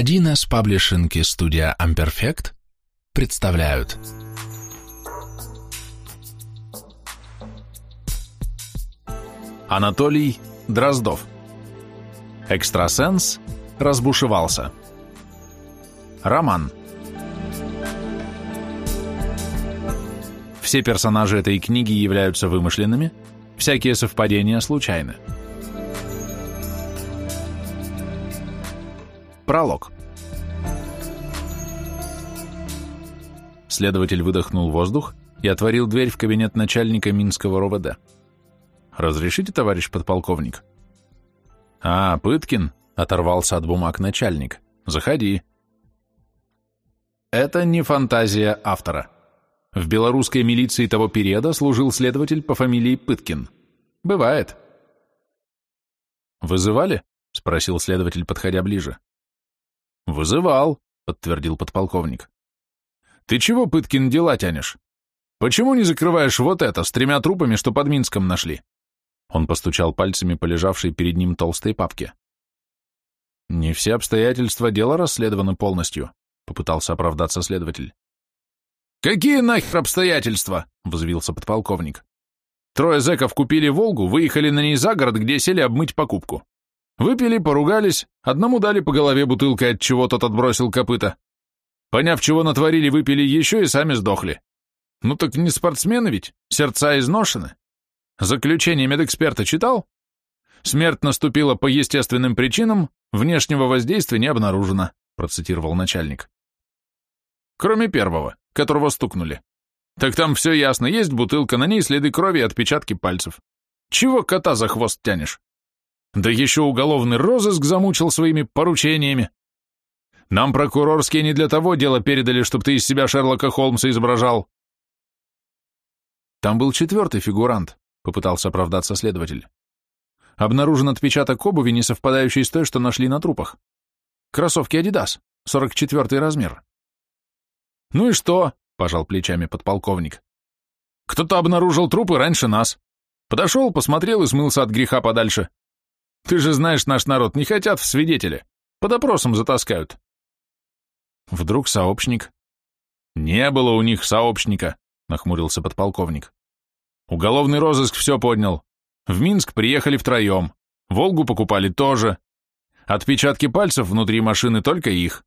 1С Паблишинг и студия Amperfect представляют. Анатолий Дроздов. Экстрасенс разбушевался. Роман. Все персонажи этой книги являются вымышленными, всякие совпадения случайны. Пролог. Следователь выдохнул воздух и отворил дверь в кабинет начальника Минского РОВД. «Разрешите, товарищ подполковник?» «А, Пыткин», — оторвался от бумаг начальник. «Заходи». Это не фантазия автора. В белорусской милиции того периода служил следователь по фамилии Пыткин. Бывает. «Вызывали?» — спросил следователь, подходя ближе. «Вызывал», — подтвердил подполковник. «Ты чего, Пыткин, дела тянешь? Почему не закрываешь вот это с тремя трупами, что под Минском нашли?» Он постучал пальцами по лежавшей перед ним толстой папке. «Не все обстоятельства дела расследованы полностью», — попытался оправдаться следователь. «Какие нахер обстоятельства?» — взвился подполковник. «Трое зэков купили «Волгу», выехали на ней за город, где сели обмыть покупку. Выпили, поругались, одному дали по голове бутылкой, от чего тот отбросил копыта. Поняв, чего натворили, выпили еще и сами сдохли. Ну так не спортсмены ведь, сердца изношены. Заключение медэксперта читал? Смерть наступила по естественным причинам, внешнего воздействия не обнаружено, процитировал начальник. Кроме первого, которого стукнули. Так там все ясно, есть бутылка, на ней следы крови и отпечатки пальцев. Чего кота за хвост тянешь? Да еще уголовный розыск замучил своими поручениями. Нам прокурорские не для того дело передали, чтобы ты из себя Шерлока Холмса изображал. Там был четвертый фигурант, попытался оправдаться следователь. Обнаружен отпечаток обуви, не совпадающий с той, что нашли на трупах. Кроссовки Adidas, 44 размер. Ну и что? Пожал плечами подполковник. Кто-то обнаружил трупы раньше нас. Подошел, посмотрел и смылся от греха подальше. Ты же знаешь наш народ, не хотят в свидетели. Под опросом затаскают. Вдруг сообщник? Не было у них сообщника, нахмурился подполковник. Уголовный розыск все поднял. В Минск приехали втроем. Волгу покупали тоже. Отпечатки пальцев внутри машины только их.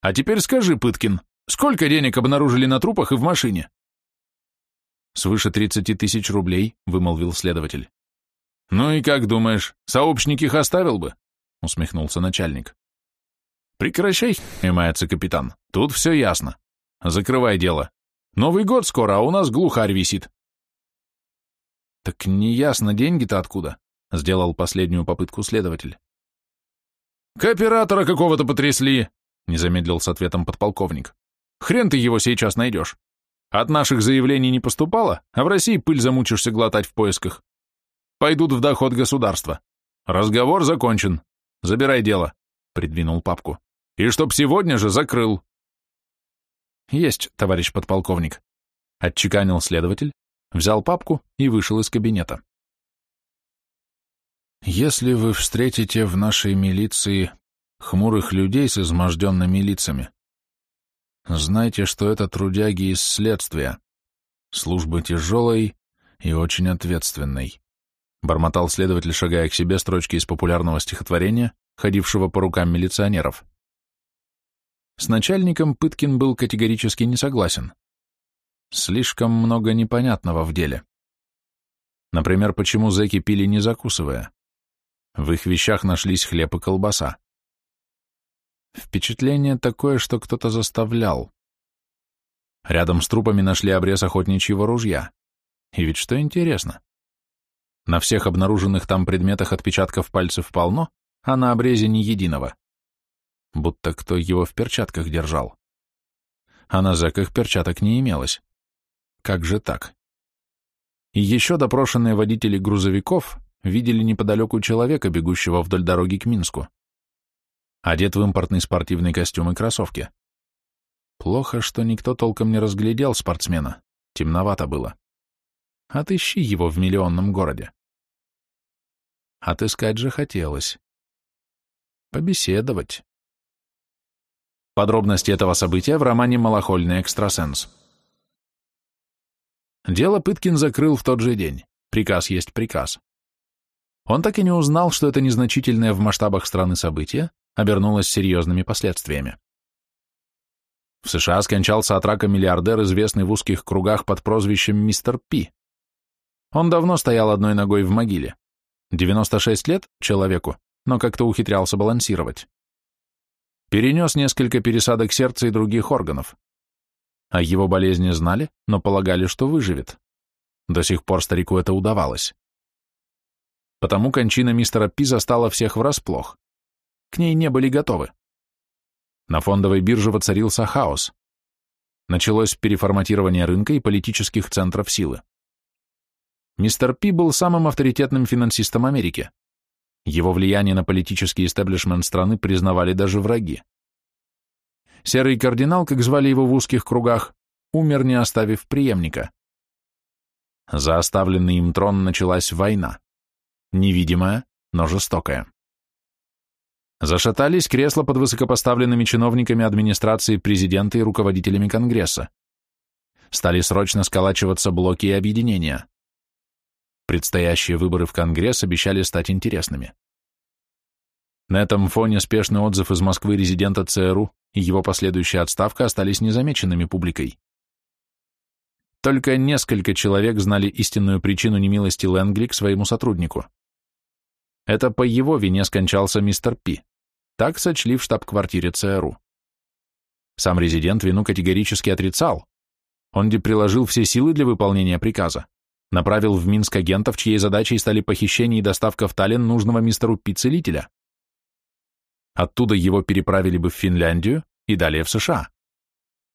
А теперь скажи, Пыткин, сколько денег обнаружили на трупах и в машине? Свыше тридцати тысяч рублей, вымолвил следователь. «Ну и как думаешь, сообщник их оставил бы?» — усмехнулся начальник. «Прекращай, мается капитан, тут все ясно. Закрывай дело. Новый год скоро, а у нас глухарь висит». «Так неясно, деньги-то откуда?» — сделал последнюю попытку следователь. «Кооператора какого-то потрясли!» — не замедлил с ответом подполковник. «Хрен ты его сейчас найдешь. От наших заявлений не поступало, а в России пыль замучишься глотать в поисках пойдут в доход государства. Разговор закончен. Забирай дело, придвинул папку. И чтоб сегодня же закрыл. Есть, товарищ подполковник. Отчеканил следователь, взял папку и вышел из кабинета. Если вы встретите в нашей милиции хмурых людей с изможденными лицами, знайте, что это трудяги из следствия, службы тяжелой и очень ответственной бормотал следователь, шагая к себе строчки из популярного стихотворения, ходившего по рукам милиционеров. С начальником Пыткин был категорически не согласен. Слишком много непонятного в деле. Например, почему зэки пили не закусывая? В их вещах нашлись хлеб и колбаса. Впечатление такое, что кто-то заставлял. Рядом с трупами нашли обрез охотничьего ружья. И ведь что интересно, на всех обнаруженных там предметах отпечатков пальцев полно, а на обрезе ни единого. Будто кто его в перчатках держал. А на зэках перчаток не имелось. Как же так? И еще допрошенные водители грузовиков видели неподалеку человека, бегущего вдоль дороги к Минску. Одет в импортный спортивный костюм и кроссовки. Плохо, что никто толком не разглядел спортсмена. Темновато было. Отыщи его в миллионном городе. Отыскать же хотелось. Побеседовать. Подробности этого события в романе «Малохольный экстрасенс». Дело Пыткин закрыл в тот же день. Приказ есть приказ. Он так и не узнал, что это незначительное в масштабах страны событие обернулось серьезными последствиями. В США скончался от рака миллиардер, известный в узких кругах под прозвищем Мистер Пи. Он давно стоял одной ногой в могиле. 96 лет человеку, но как-то ухитрялся балансировать. Перенес несколько пересадок сердца и других органов. О его болезни знали, но полагали, что выживет. До сих пор старику это удавалось. Потому кончина мистера Пи застала всех врасплох. К ней не были готовы. На фондовой бирже воцарился хаос. Началось переформатирование рынка и политических центров силы. Мистер Пи был самым авторитетным финансистом Америки. Его влияние на политический истеблишмент страны признавали даже враги. Серый кардинал, как звали его в узких кругах, умер, не оставив преемника. За оставленный им трон началась война. Невидимая, но жестокая. Зашатались кресла под высокопоставленными чиновниками администрации президента и руководителями Конгресса. Стали срочно сколачиваться блоки и объединения. Предстоящие выборы в Конгресс обещали стать интересными. На этом фоне спешный отзыв из Москвы резидента ЦРУ и его последующая отставка остались незамеченными публикой. Только несколько человек знали истинную причину немилости Лэнгли к своему сотруднику. Это по его вине скончался мистер Пи. Так сочли в штаб-квартире ЦРУ. Сам резидент вину категорически отрицал. Он де приложил все силы для выполнения приказа направил в Минск агентов, чьей задачей стали похищение и доставка в Таллин нужного мистеру Пи целителя. Оттуда его переправили бы в Финляндию и далее в США.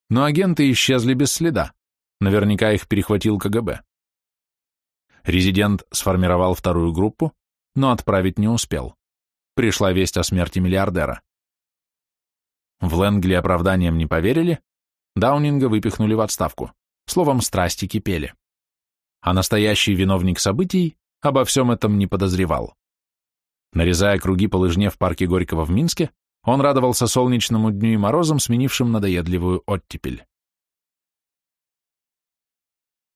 Но агенты исчезли без следа. Наверняка их перехватил КГБ. Резидент сформировал вторую группу, но отправить не успел. Пришла весть о смерти миллиардера. В Лэнгли оправданием не поверили, Даунинга выпихнули в отставку. Словом, страсти кипели а настоящий виновник событий обо всем этом не подозревал. Нарезая круги по лыжне в парке Горького в Минске, он радовался солнечному дню и морозам, сменившим надоедливую оттепель.